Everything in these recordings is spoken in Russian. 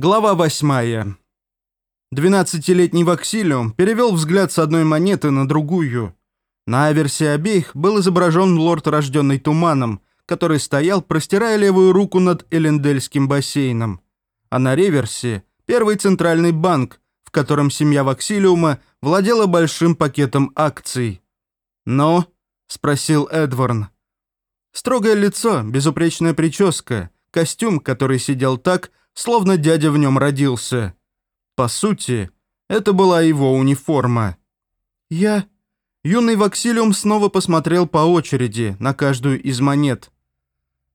Глава восьмая. Двенадцатилетний Ваксилиум перевел взгляд с одной монеты на другую. На аверсе обеих был изображен лорд, рожденный туманом, который стоял, простирая левую руку над Элендельским бассейном. А на реверсе – первый центральный банк, в котором семья Ваксилиума владела большим пакетом акций. «Ну?» – спросил Эдварн. Строгое лицо, безупречная прическа, костюм, который сидел так, словно дядя в нем родился. По сути, это была его униформа. «Я...» Юный Ваксилиум снова посмотрел по очереди на каждую из монет.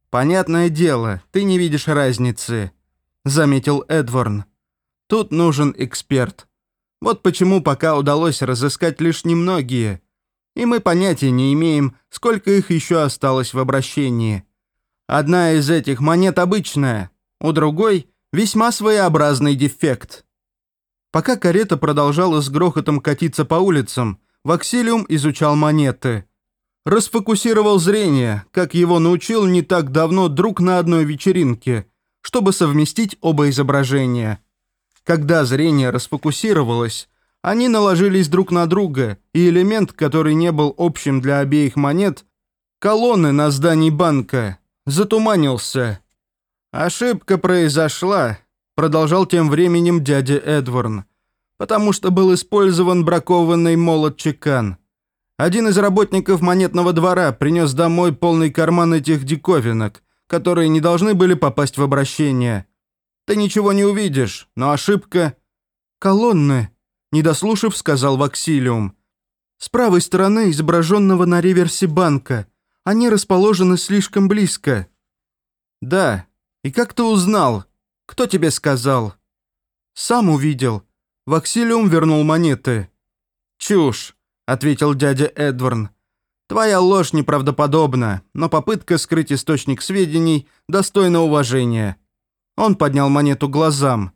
«Понятное дело, ты не видишь разницы», — заметил Эдварн. «Тут нужен эксперт. Вот почему пока удалось разыскать лишь немногие. И мы понятия не имеем, сколько их еще осталось в обращении. Одна из этих монет обычная, у другой Весьма своеобразный дефект. Пока карета продолжала с грохотом катиться по улицам, Ваксилиум изучал монеты. Расфокусировал зрение, как его научил не так давно друг на одной вечеринке, чтобы совместить оба изображения. Когда зрение расфокусировалось, они наложились друг на друга, и элемент, который не был общим для обеих монет, колонны на здании банка, затуманился, «Ошибка произошла», — продолжал тем временем дядя Эдварн, «потому что был использован бракованный молот-чекан. Один из работников монетного двора принес домой полный карман этих диковинок, которые не должны были попасть в обращение. Ты ничего не увидишь, но ошибка...» «Колонны», — недослушав, сказал Ваксилиум. «С правой стороны изображенного на реверсе банка. Они расположены слишком близко». «Да», «И как ты узнал? Кто тебе сказал?» «Сам увидел. Ваксилиум вернул монеты». «Чушь», — ответил дядя Эдварн. «Твоя ложь неправдоподобна, но попытка скрыть источник сведений достойна уважения». Он поднял монету глазам.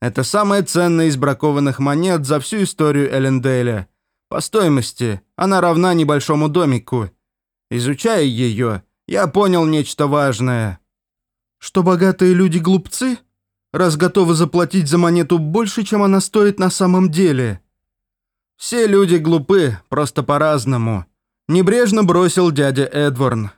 «Это самая ценная из бракованных монет за всю историю Элленделя. По стоимости она равна небольшому домику. Изучая ее, я понял нечто важное». Что богатые люди глупцы, раз готовы заплатить за монету больше, чем она стоит на самом деле. Все люди глупы, просто по-разному. Небрежно бросил дядя Эдварн.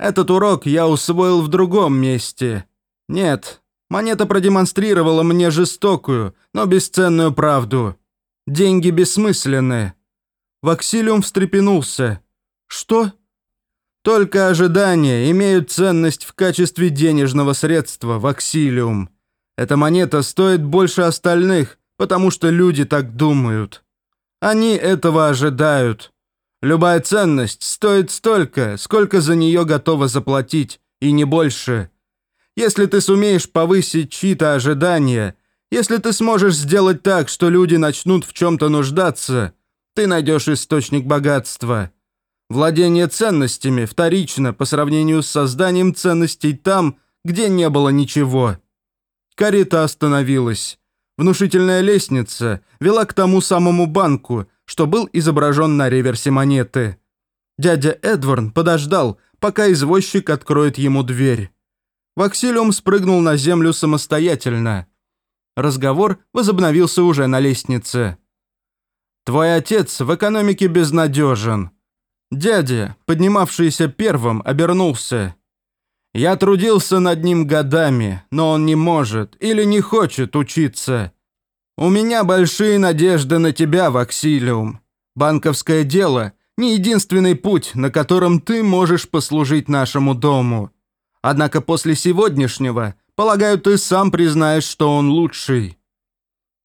Этот урок я усвоил в другом месте. Нет, монета продемонстрировала мне жестокую, но бесценную правду. Деньги бессмысленны. Ваксилиум встрепенулся. Что? Только ожидания имеют ценность в качестве денежного средства, ваксилиум. Эта монета стоит больше остальных, потому что люди так думают. Они этого ожидают. Любая ценность стоит столько, сколько за нее готова заплатить, и не больше. Если ты сумеешь повысить чьи-то ожидания, если ты сможешь сделать так, что люди начнут в чем-то нуждаться, ты найдешь источник богатства. Владение ценностями вторично по сравнению с созданием ценностей там, где не было ничего. Карета остановилась. Внушительная лестница вела к тому самому банку, что был изображен на реверсе монеты. Дядя Эдварн подождал, пока извозчик откроет ему дверь. Ваксилиум спрыгнул на землю самостоятельно. Разговор возобновился уже на лестнице. «Твой отец в экономике безнадежен», Дядя, поднимавшийся первым, обернулся. «Я трудился над ним годами, но он не может или не хочет учиться. У меня большие надежды на тебя, Ваксилиум. Банковское дело – не единственный путь, на котором ты можешь послужить нашему дому. Однако после сегодняшнего, полагаю, ты сам признаешь, что он лучший».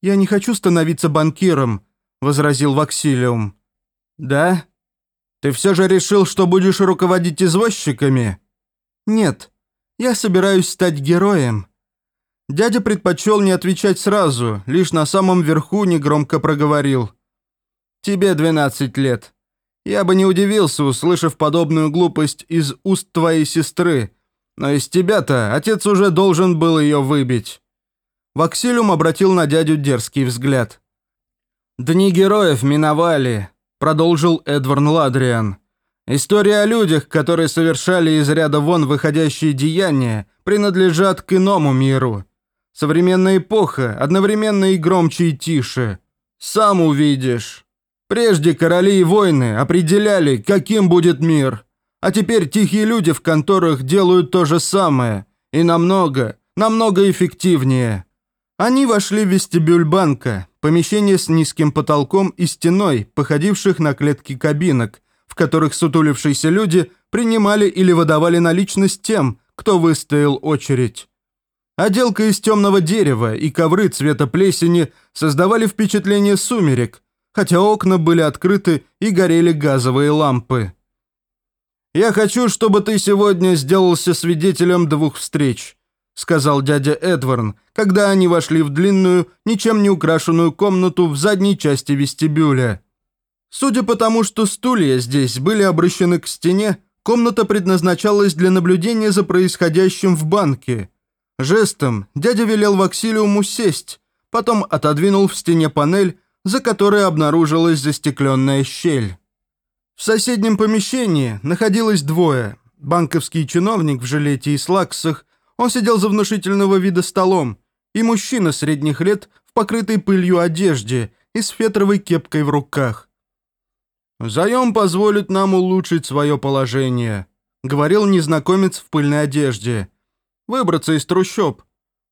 «Я не хочу становиться банкиром», – возразил Ваксилиум. «Да?» Ты все же решил, что будешь руководить извозчиками? Нет, я собираюсь стать героем. Дядя предпочел не отвечать сразу, лишь на самом верху негромко проговорил. Тебе 12 лет. Я бы не удивился, услышав подобную глупость из уст твоей сестры, но из тебя-то отец уже должен был ее выбить. Ваксилиум обратил на дядю дерзкий взгляд. «Дни героев миновали продолжил Эдвард Ладриан. История о людях, которые совершали из ряда вон выходящие деяния, принадлежат к иному миру. Современная эпоха, одновременно и громче, и тише. Сам увидишь. Прежде короли и войны определяли, каким будет мир. А теперь тихие люди в конторах делают то же самое. И намного, намного эффективнее. Они вошли в вестибюль банка, помещение с низким потолком и стеной, походивших на клетки кабинок, в которых сутулившиеся люди принимали или выдавали наличность тем, кто выстоял очередь. Отделка из темного дерева и ковры цвета плесени создавали впечатление сумерек, хотя окна были открыты и горели газовые лампы. «Я хочу, чтобы ты сегодня сделался свидетелем двух встреч», сказал дядя Эдварн, когда они вошли в длинную, ничем не украшенную комнату в задней части вестибюля. Судя по тому, что стулья здесь были обращены к стене, комната предназначалась для наблюдения за происходящим в банке – Жестом дядя велел Ваксилиуму сесть, потом отодвинул в стене панель, за которой обнаружилась застекленная щель. В соседнем помещении находилось двое. Банковский чиновник в жилете и слаксах, он сидел за внушительного вида столом, и мужчина средних лет в покрытой пылью одежде и с фетровой кепкой в руках. «Заем позволит нам улучшить свое положение», — говорил незнакомец в пыльной одежде. Выбраться из трущоб.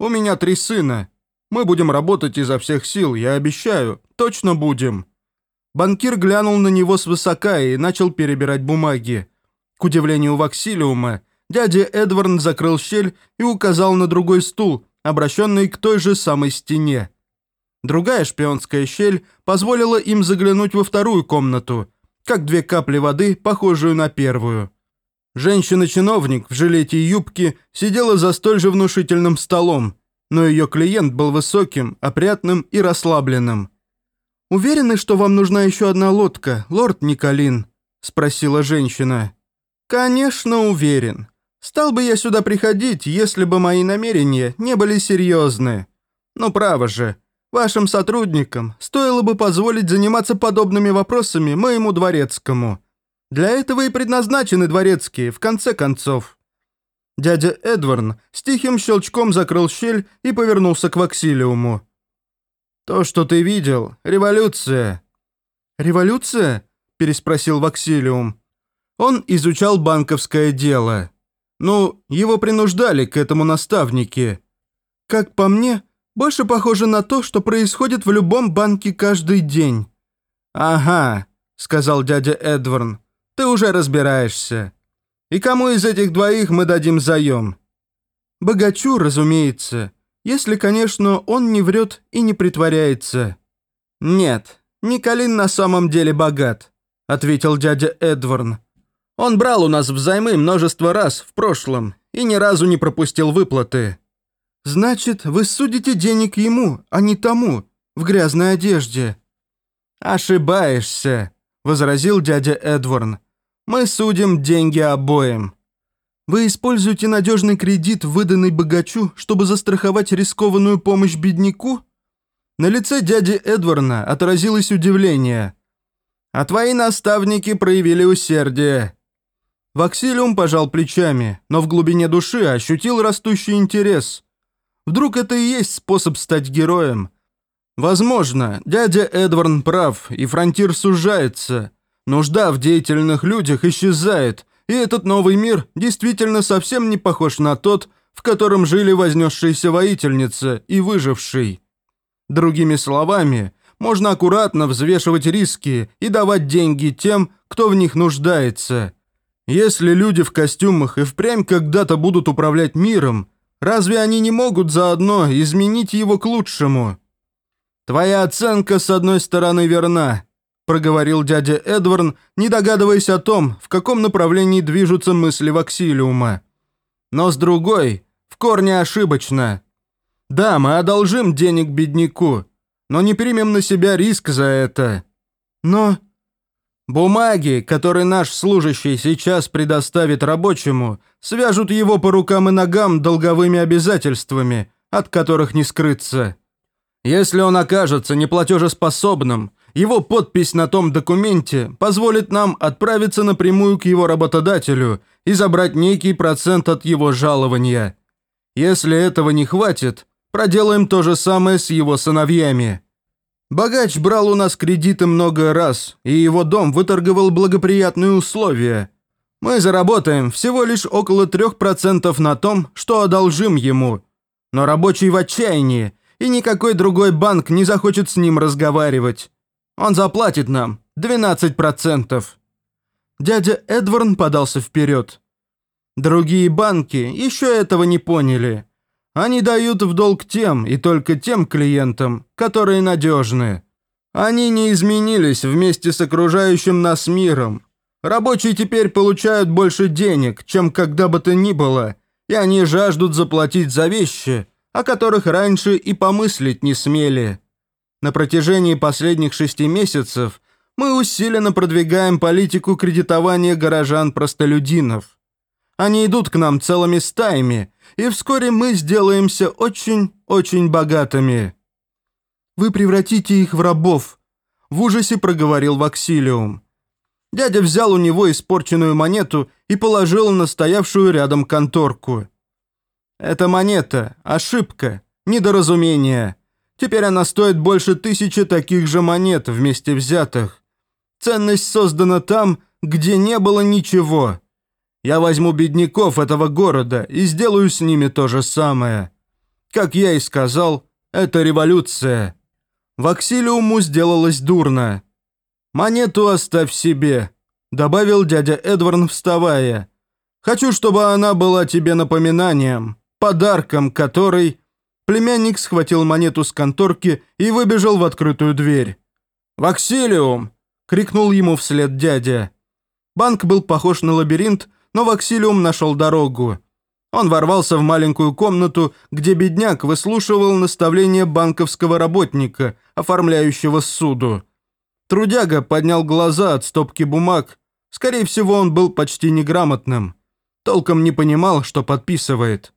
У меня три сына. Мы будем работать изо всех сил, я обещаю. Точно будем». Банкир глянул на него свысока и начал перебирать бумаги. К удивлению Ваксилиума, дядя Эдвард закрыл щель и указал на другой стул, обращенный к той же самой стене. Другая шпионская щель позволила им заглянуть во вторую комнату, как две капли воды, похожую на первую. Женщина-чиновник в жилете и юбке сидела за столь же внушительным столом, но ее клиент был высоким, опрятным и расслабленным. «Уверены, что вам нужна еще одна лодка, лорд Николин?» – спросила женщина. «Конечно, уверен. Стал бы я сюда приходить, если бы мои намерения не были серьезны. Но право же, вашим сотрудникам стоило бы позволить заниматься подобными вопросами моему дворецкому». Для этого и предназначены дворецкие, в конце концов». Дядя Эдварн с тихим щелчком закрыл щель и повернулся к Ваксилиуму. «То, что ты видел, революция». «Революция?» – переспросил Ваксилиум. Он изучал банковское дело. Ну, его принуждали к этому наставники. Как по мне, больше похоже на то, что происходит в любом банке каждый день. «Ага», – сказал дядя Эдварн. Ты уже разбираешься. И кому из этих двоих мы дадим заем? Богачу, разумеется. Если, конечно, он не врет и не притворяется. Нет, Николин на самом деле богат, ответил дядя Эдварн. Он брал у нас взаймы множество раз в прошлом и ни разу не пропустил выплаты. Значит, вы судите денег ему, а не тому, в грязной одежде. Ошибаешься, возразил дядя Эдварн. Мы судим деньги обоим. Вы используете надежный кредит, выданный богачу, чтобы застраховать рискованную помощь бедняку? На лице дяди Эдварна отразилось удивление. А твои наставники проявили усердие. Ваксилиум пожал плечами, но в глубине души ощутил растущий интерес. Вдруг это и есть способ стать героем? Возможно, дядя Эдварн прав, и фронтир сужается – Нужда в деятельных людях исчезает, и этот новый мир действительно совсем не похож на тот, в котором жили вознесшиеся воительница и выживший. Другими словами, можно аккуратно взвешивать риски и давать деньги тем, кто в них нуждается. Если люди в костюмах и впрямь когда-то будут управлять миром, разве они не могут заодно изменить его к лучшему? Твоя оценка, с одной стороны, верна, – проговорил дядя Эдварн, не догадываясь о том, в каком направлении движутся мысли Ваксилиума. «Но с другой, в корне ошибочно. Да, мы одолжим денег бедняку, но не примем на себя риск за это. Но бумаги, которые наш служащий сейчас предоставит рабочему, свяжут его по рукам и ногам долговыми обязательствами, от которых не скрыться. Если он окажется неплатежеспособным – его подпись на том документе позволит нам отправиться напрямую к его работодателю и забрать некий процент от его жалования. Если этого не хватит, Проделаем то же самое с его сыновьями. Богач брал у нас кредиты много раз, и его дом выторговал благоприятные условия. Мы заработаем всего лишь около 3% на том, что одолжим ему. Но рабочий в отчаянии, и никакой другой банк не захочет с ним разговаривать. Он заплатит нам 12%. Дядя Эдварн подался вперед. Другие банки еще этого не поняли. Они дают в долг тем и только тем клиентам, которые надежны. Они не изменились вместе с окружающим нас миром. Рабочие теперь получают больше денег, чем когда бы то ни было, и они жаждут заплатить за вещи, о которых раньше и помыслить не смели. На протяжении последних шести месяцев мы усиленно продвигаем политику кредитования горожан-простолюдинов. Они идут к нам целыми стаями, и вскоре мы сделаемся очень-очень богатыми. Вы превратите их в рабов, в ужасе проговорил Ваксилиум. Дядя взял у него испорченную монету и положил на стоявшую рядом конторку. «Это монета, ошибка, недоразумение. Теперь она стоит больше тысячи таких же монет вместе взятых. Ценность создана там, где не было ничего. Я возьму бедняков этого города и сделаю с ними то же самое. Как я и сказал, это революция. Ваксилиуму сделалось дурно. «Монету оставь себе», — добавил дядя Эдварн, вставая. «Хочу, чтобы она была тебе напоминанием, подарком, который...» Племянник схватил монету с конторки и выбежал в открытую дверь. «Ваксилиум!» — крикнул ему вслед дядя. Банк был похож на лабиринт, но Ваксилиум нашел дорогу. Он ворвался в маленькую комнату, где бедняк выслушивал наставления банковского работника, оформляющего суду. Трудяга поднял глаза от стопки бумаг. Скорее всего, он был почти неграмотным. Толком не понимал, что подписывает.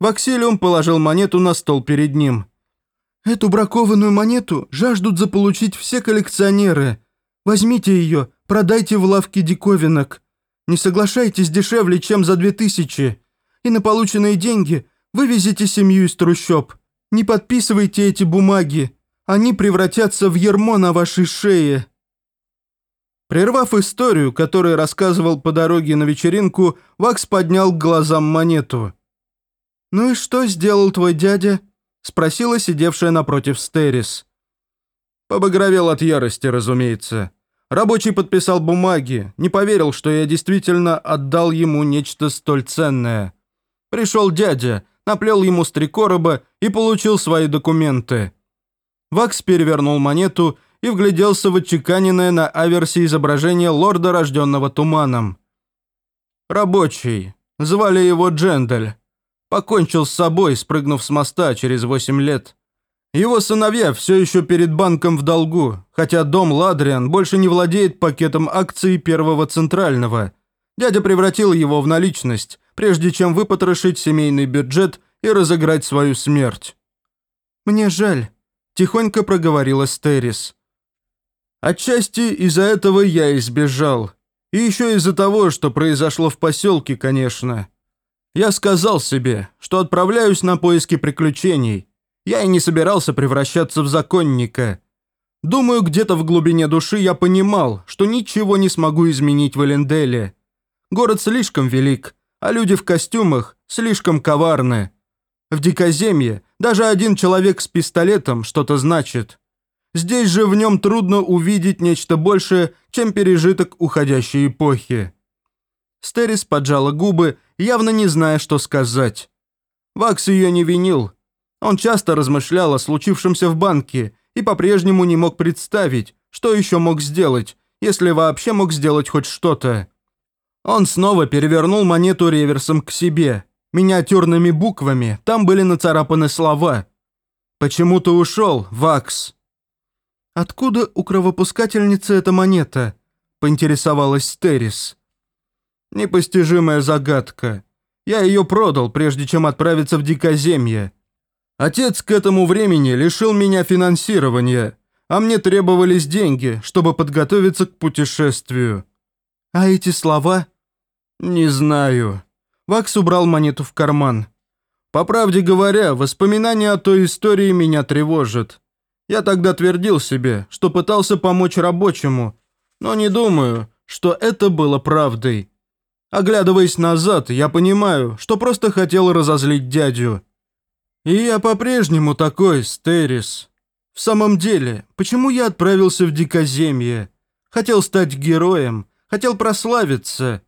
Ваксилиум положил монету на стол перед ним. «Эту бракованную монету жаждут заполучить все коллекционеры. Возьмите ее, продайте в лавке диковинок. Не соглашайтесь дешевле, чем за две тысячи. И на полученные деньги вывезите семью из трущоб. Не подписывайте эти бумаги. Они превратятся в ермо на вашей шее». Прервав историю, которую рассказывал по дороге на вечеринку, Вакс поднял к глазам монету. «Ну и что сделал твой дядя?» – спросила сидевшая напротив Стерис. Побагровел от ярости, разумеется. Рабочий подписал бумаги, не поверил, что я действительно отдал ему нечто столь ценное. Пришел дядя, наплел ему с три короба и получил свои документы. Вакс перевернул монету и вгляделся в отчеканенное на аверсе изображение лорда, рожденного туманом. Рабочий. Звали его Джендель. Покончил с собой, спрыгнув с моста через восемь лет. Его сыновья все еще перед банком в долгу, хотя дом Ладриан больше не владеет пакетом акций Первого Центрального. Дядя превратил его в наличность, прежде чем выпотрошить семейный бюджет и разыграть свою смерть. «Мне жаль», – тихонько проговорила Стерис. «Отчасти из-за этого я избежал. И еще из-за того, что произошло в поселке, конечно. Я сказал себе, что отправляюсь на поиски приключений, я и не собирался превращаться в законника. Думаю, где-то в глубине души я понимал, что ничего не смогу изменить в Эленделе. Город слишком велик, а люди в костюмах слишком коварны. В Дикоземье даже один человек с пистолетом что-то значит. Здесь же в нем трудно увидеть нечто большее, чем пережиток уходящей эпохи. Стерис поджала губы, явно не зная, что сказать. Вакс ее не винил, он часто размышлял о случившемся в банке и по-прежнему не мог представить, что еще мог сделать, если вообще мог сделать хоть что-то. Он снова перевернул монету реверсом к себе. Миниатюрными буквами там были нацарапаны слова. «Почему ты ушел, Вакс?» «Откуда у кровопускательницы эта монета?» – поинтересовалась Террис. «Непостижимая загадка. Я ее продал, прежде чем отправиться в Дикоземье. Отец к этому времени лишил меня финансирования, а мне требовались деньги, чтобы подготовиться к путешествию. А эти слова? Не знаю. Вакс убрал монету в карман. По правде говоря, воспоминания о той истории меня тревожат. Я тогда твердил себе, что пытался помочь рабочему, но не думаю, что это было правдой. Оглядываясь назад, я понимаю, что просто хотел разозлить дядю. И я по-прежнему такой, Стерис. В самом деле, почему я отправился в Дикоземье? Хотел стать героем, хотел прославиться.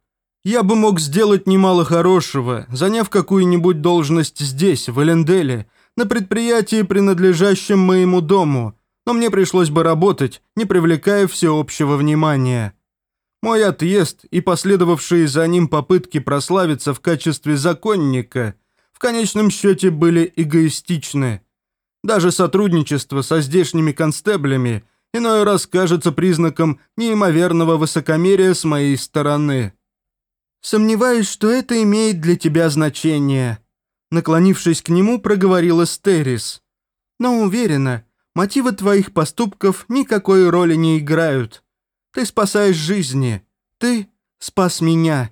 Я бы мог сделать немало хорошего, заняв какую-нибудь должность здесь, в Эленделе, на предприятии, принадлежащем моему дому, но мне пришлось бы работать, не привлекая всеобщего внимания. Мой отъезд и последовавшие за ним попытки прославиться в качестве законника в конечном счете были эгоистичны. Даже сотрудничество со здешними констеблями иной раз кажется признаком неимоверного высокомерия с моей стороны. «Сомневаюсь, что это имеет для тебя значение», наклонившись к нему, проговорила Стерис. «Но уверена, мотивы твоих поступков никакой роли не играют. Ты спасаешь жизни. Ты спас меня.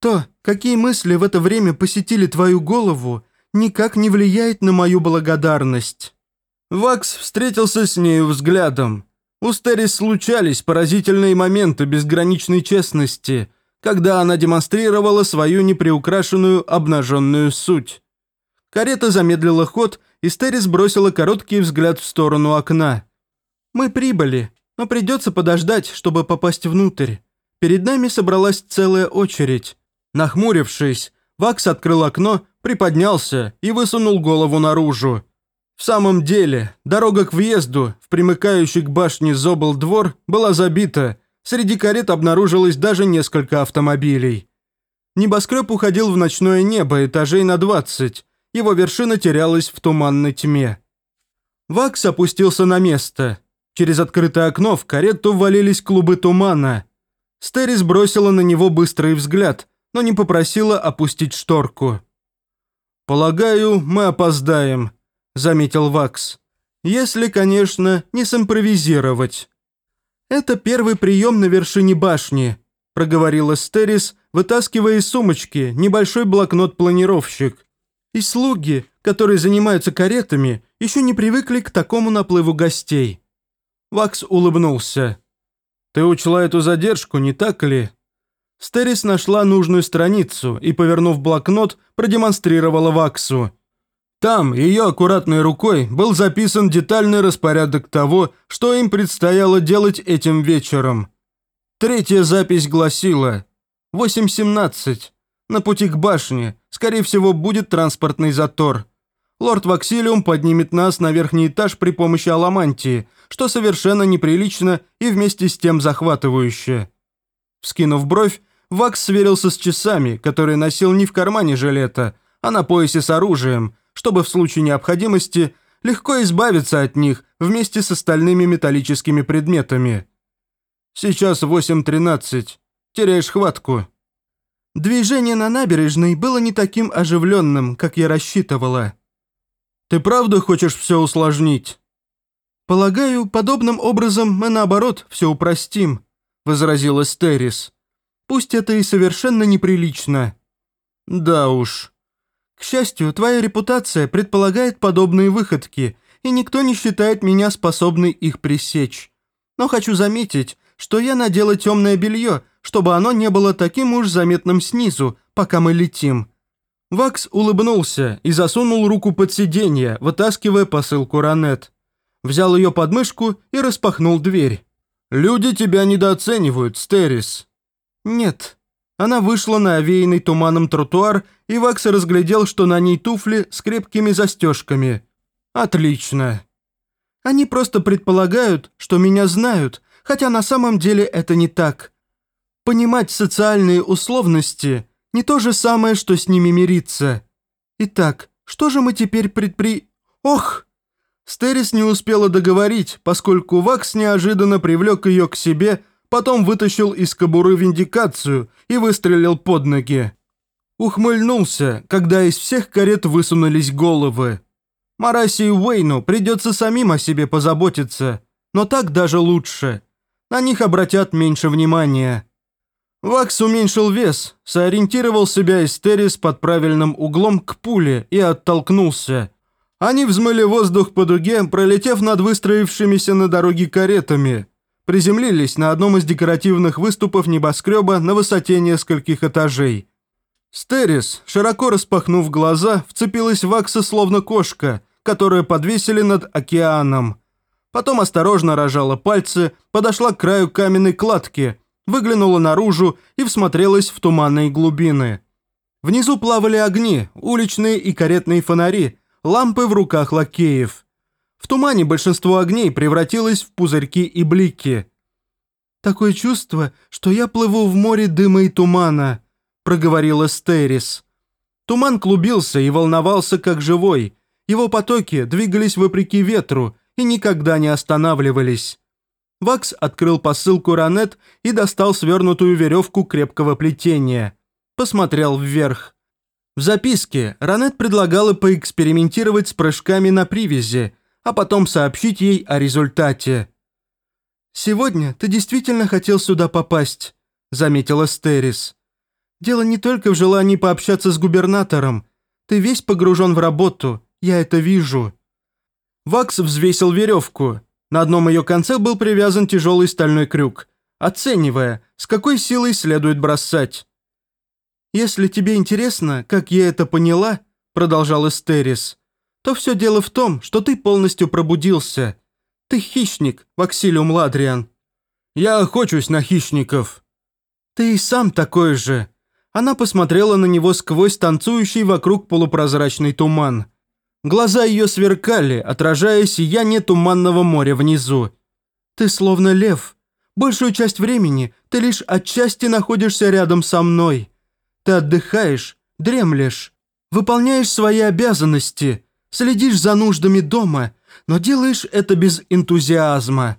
То, какие мысли в это время посетили твою голову, никак не влияет на мою благодарность». Вакс встретился с нею взглядом. У Стерис случались поразительные моменты безграничной честности, когда она демонстрировала свою неприукрашенную обнаженную суть. Карета замедлила ход, и Стерис бросила короткий взгляд в сторону окна. «Мы прибыли», но придется подождать, чтобы попасть внутрь. Перед нами собралась целая очередь. Нахмурившись, Вакс открыл окно, приподнялся и высунул голову наружу. В самом деле, дорога к въезду, в примыкающий к башне Зобл двор, была забита. Среди карет обнаружилось даже несколько автомобилей. Небоскреб уходил в ночное небо этажей на 20. Его вершина терялась в туманной тьме. Вакс опустился на место. Через открытое окно в карету ввалились клубы тумана. Стерис бросила на него быстрый взгляд, но не попросила опустить шторку. «Полагаю, мы опоздаем», — заметил Вакс. «Если, конечно, не симпровизировать». «Это первый прием на вершине башни», — проговорила Стерис, вытаскивая из сумочки небольшой блокнот-планировщик. «И слуги, которые занимаются каретами, еще не привыкли к такому наплыву гостей». Вакс улыбнулся. «Ты учла эту задержку, не так ли?» Стерис нашла нужную страницу и, повернув блокнот, продемонстрировала Ваксу. Там ее аккуратной рукой был записан детальный распорядок того, что им предстояло делать этим вечером. Третья запись гласила «8.17. На пути к башне, скорее всего, будет транспортный затор. Лорд Ваксилиум поднимет нас на верхний этаж при помощи аламантии, что совершенно неприлично и вместе с тем захватывающе. Вскинув бровь, Вакс сверился с часами, которые носил не в кармане жилета, а на поясе с оружием, чтобы в случае необходимости легко избавиться от них вместе с остальными металлическими предметами. Сейчас 8.13. Теряешь хватку. Движение на набережной было не таким оживленным, как я рассчитывала. Ты правда хочешь все усложнить?» «Полагаю, подобным образом мы, наоборот, все упростим», — возразила Стерис. «Пусть это и совершенно неприлично». «Да уж. К счастью, твоя репутация предполагает подобные выходки, и никто не считает меня способной их пресечь. Но хочу заметить, что я надела темное белье, чтобы оно не было таким уж заметным снизу, пока мы летим. Вакс улыбнулся и засунул руку под сиденье, вытаскивая посылку Ранет. Взял ее под мышку и распахнул дверь. «Люди тебя недооценивают, Стерис». «Нет». Она вышла на овеянный туманом тротуар, и Вакс разглядел, что на ней туфли с крепкими застежками. «Отлично». «Они просто предполагают, что меня знают, хотя на самом деле это не так. Понимать социальные условности – не то же самое, что с ними мириться. Итак, что же мы теперь предпри... Ох!» Стерис не успела договорить, поскольку Вакс неожиданно привлек ее к себе, потом вытащил из кобуры виндикацию и выстрелил под ноги. Ухмыльнулся, когда из всех карет высунулись головы. Мараси и Уэйну придется самим о себе позаботиться, но так даже лучше. На них обратят меньше внимания. Вакс уменьшил вес, сориентировал себя Эстерис под правильным углом к пуле и оттолкнулся. Они взмыли воздух по дуге, пролетев над выстроившимися на дороге каретами. Приземлились на одном из декоративных выступов небоскреба на высоте нескольких этажей. Стерис, широко распахнув глаза, вцепилась в Вакса словно кошка, которую подвесили над океаном. Потом осторожно рожала пальцы, подошла к краю каменной кладки – выглянула наружу и всмотрелась в туманные глубины. Внизу плавали огни, уличные и каретные фонари, лампы в руках лакеев. В тумане большинство огней превратилось в пузырьки и блики. «Такое чувство, что я плыву в море дыма и тумана», — проговорила Стерис. Туман клубился и волновался, как живой. Его потоки двигались вопреки ветру и никогда не останавливались. Вакс открыл посылку Ранет и достал свернутую веревку крепкого плетения. Посмотрел вверх. В записке Ранет предлагала поэкспериментировать с прыжками на привязи, а потом сообщить ей о результате. «Сегодня ты действительно хотел сюда попасть», — заметила Стерис. «Дело не только в желании пообщаться с губернатором. Ты весь погружен в работу, я это вижу». Вакс взвесил веревку. На одном ее конце был привязан тяжелый стальной крюк, оценивая, с какой силой следует бросать. «Если тебе интересно, как я это поняла», — продолжал Эстерис, «то все дело в том, что ты полностью пробудился. Ты хищник, Ваксилиум Ладриан». «Я охочусь на хищников». «Ты и сам такой же». Она посмотрела на него сквозь танцующий вокруг полупрозрачный туман. Глаза ее сверкали, отражая сияние туманного моря внизу. «Ты словно лев. Большую часть времени ты лишь отчасти находишься рядом со мной. Ты отдыхаешь, дремлешь, выполняешь свои обязанности, следишь за нуждами дома, но делаешь это без энтузиазма.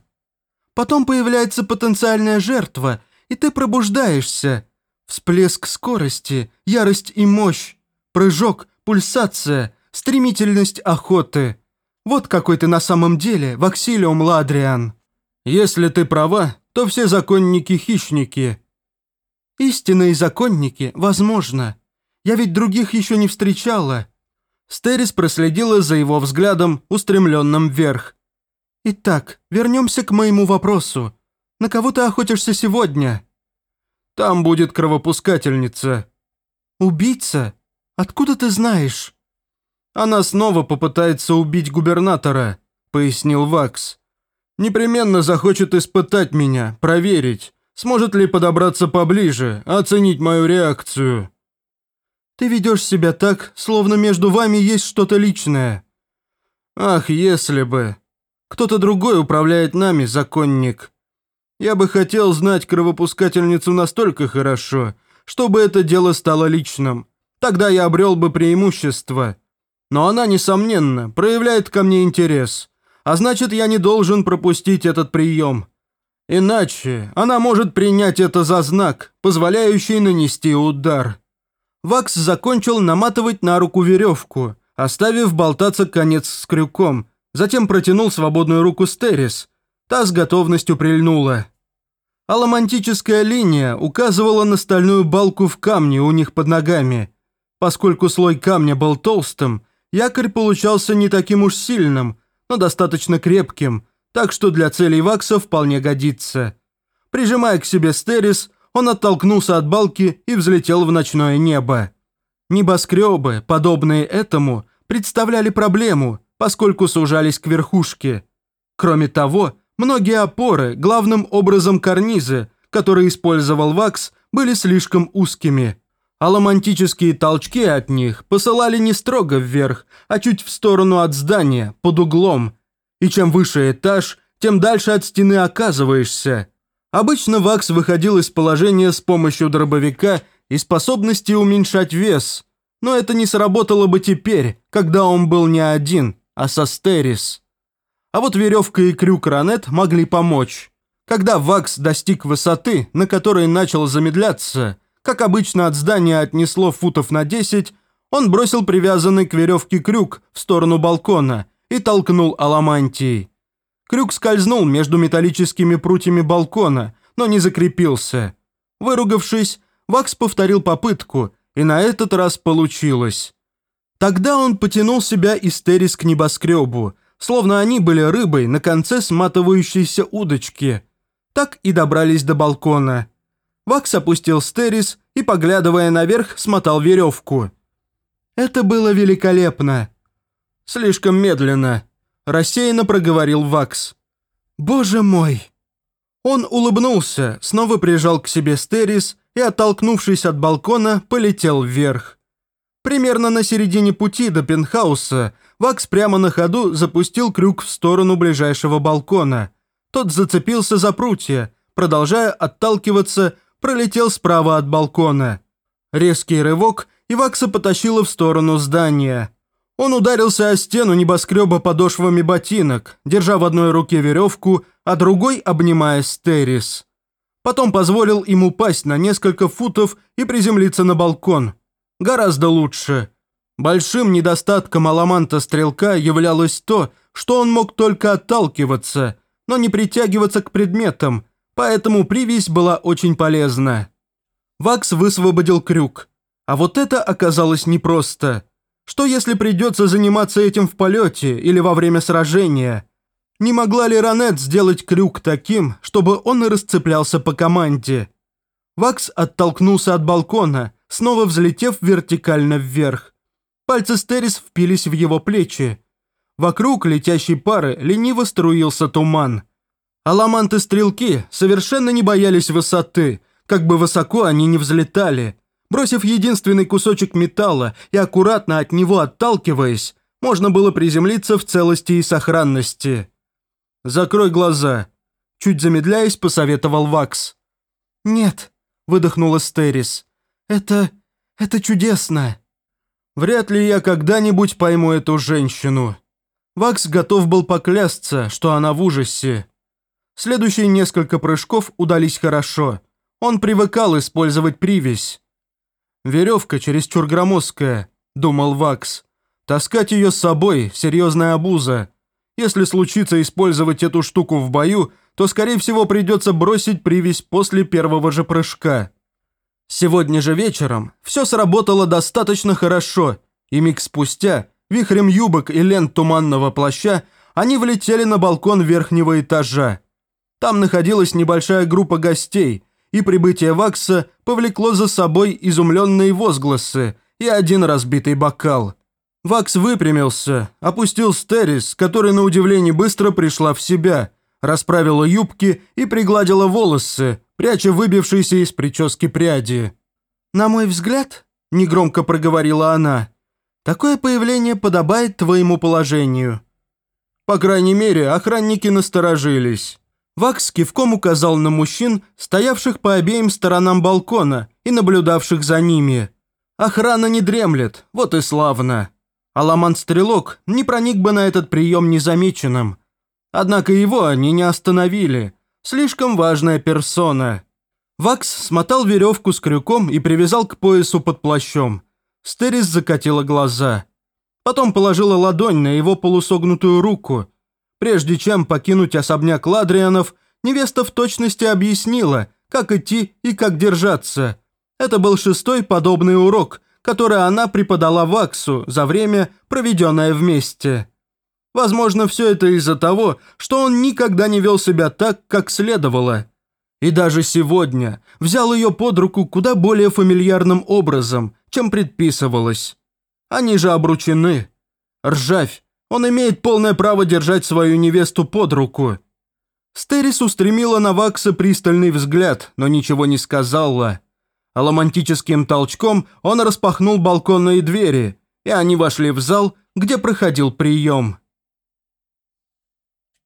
Потом появляется потенциальная жертва, и ты пробуждаешься. Всплеск скорости, ярость и мощь, прыжок, пульсация – стремительность охоты. Вот какой ты на самом деле, Ваксилиум Ладриан. Если ты права, то все законники – хищники. Истинные законники, возможно. Я ведь других еще не встречала. Стерис проследила за его взглядом, устремленным вверх. «Итак, вернемся к моему вопросу. На кого ты охотишься сегодня?» «Там будет кровопускательница». «Убийца? Откуда ты знаешь?» Она снова попытается убить губернатора», — пояснил Вакс. «Непременно захочет испытать меня, проверить, сможет ли подобраться поближе, оценить мою реакцию». «Ты ведешь себя так, словно между вами есть что-то личное». «Ах, если бы. Кто-то другой управляет нами, законник. Я бы хотел знать кровопускательницу настолько хорошо, чтобы это дело стало личным. Тогда я обрел бы преимущество» но она, несомненно, проявляет ко мне интерес, а значит, я не должен пропустить этот прием. Иначе она может принять это за знак, позволяющий нанести удар. Вакс закончил наматывать на руку веревку, оставив болтаться конец с крюком, затем протянул свободную руку Стерис. Та с готовностью прильнула. Аламантическая линия указывала на стальную балку в камне у них под ногами. Поскольку слой камня был толстым, якорь получался не таким уж сильным, но достаточно крепким, так что для целей Вакса вполне годится. Прижимая к себе Стерис, он оттолкнулся от балки и взлетел в ночное небо. Небоскребы, подобные этому, представляли проблему, поскольку сужались к верхушке. Кроме того, многие опоры, главным образом карнизы, которые использовал Вакс, были слишком узкими – а ломантические толчки от них посылали не строго вверх, а чуть в сторону от здания, под углом. И чем выше этаж, тем дальше от стены оказываешься. Обычно Вакс выходил из положения с помощью дробовика и способности уменьшать вес, но это не сработало бы теперь, когда он был не один, а со Стерис. А вот веревка и крюк Ранет могли помочь. Когда Вакс достиг высоты, на которой начал замедляться – как обычно, от здания отнесло футов на 10, он бросил привязанный к веревке крюк в сторону балкона и толкнул аламантией. Крюк скользнул между металлическими прутьями балкона, но не закрепился. Выругавшись, Вакс повторил попытку, и на этот раз получилось. Тогда он потянул себя и Стерис к небоскребу, словно они были рыбой на конце сматывающейся удочки. Так и добрались до балкона. Вакс опустил Стерис и, поглядывая наверх, смотал веревку. Это было великолепно. Слишком медленно. Рассеянно проговорил Вакс. «Боже мой!» Он улыбнулся, снова прижал к себе Стерис и, оттолкнувшись от балкона, полетел вверх. Примерно на середине пути до пентхауса Вакс прямо на ходу запустил крюк в сторону ближайшего балкона. Тот зацепился за прутья, продолжая отталкиваться, пролетел справа от балкона. Резкий рывок, и Вакса потащило в сторону здания. Он ударился о стену небоскреба подошвами ботинок, держа в одной руке веревку, а другой обнимая Стерис. Потом позволил им упасть на несколько футов и приземлиться на балкон. Гораздо лучше. Большим недостатком Аламанта-стрелка являлось то, что он мог только отталкиваться, но не притягиваться к предметам, поэтому привязь была очень полезна. Вакс высвободил крюк. А вот это оказалось непросто. Что если придется заниматься этим в полете или во время сражения? Не могла ли Ранет сделать крюк таким, чтобы он расцеплялся по команде? Вакс оттолкнулся от балкона, снова взлетев вертикально вверх. Пальцы Стерис впились в его плечи. Вокруг летящей пары лениво струился туман. Аламанты-стрелки совершенно не боялись высоты, как бы высоко они ни взлетали. Бросив единственный кусочек металла и аккуратно от него отталкиваясь, можно было приземлиться в целости и сохранности. «Закрой глаза», – чуть замедляясь, посоветовал Вакс. «Нет», – выдохнула Стерис. «Это... это чудесно». Вряд ли я когда-нибудь пойму эту женщину. Вакс готов был поклясться, что она в ужасе. Следующие несколько прыжков удались хорошо. Он привыкал использовать привязь. «Веревка чересчур громоздкая», — думал Вакс. «Таскать ее с собой — серьезная обуза. Если случится использовать эту штуку в бою, то, скорее всего, придется бросить привязь после первого же прыжка». Сегодня же вечером все сработало достаточно хорошо, и миг спустя, вихрем юбок и лент туманного плаща, они влетели на балкон верхнего этажа. Там находилась небольшая группа гостей, и прибытие Вакса повлекло за собой изумленные возгласы и один разбитый бокал. Вакс выпрямился, опустил стерис, которая на удивление быстро пришла в себя, расправила юбки и пригладила волосы, пряча выбившиеся из прически пряди. «На мой взгляд», – негромко проговорила она, – «такое появление подобает твоему положению». По крайней мере, охранники насторожились. Вакс кивком указал на мужчин, стоявших по обеим сторонам балкона и наблюдавших за ними. Охрана не дремлет, вот и славно. Аламан-стрелок не проник бы на этот прием незамеченным. Однако его они не остановили. Слишком важная персона. Вакс смотал веревку с крюком и привязал к поясу под плащом. Стерис закатила глаза. Потом положила ладонь на его полусогнутую руку. Прежде чем покинуть особняк Ладрианов, невеста в точности объяснила, как идти и как держаться. Это был шестой подобный урок, который она преподала Ваксу за время, проведенное вместе. Возможно, все это из-за того, что он никогда не вел себя так, как следовало. И даже сегодня взял ее под руку куда более фамильярным образом, чем предписывалось. Они же обручены. Ржавь. Он имеет полное право держать свою невесту под руку. Стерис устремила на Вакса пристальный взгляд, но ничего не сказала. А романтическим толчком он распахнул балконные двери, и они вошли в зал, где проходил прием.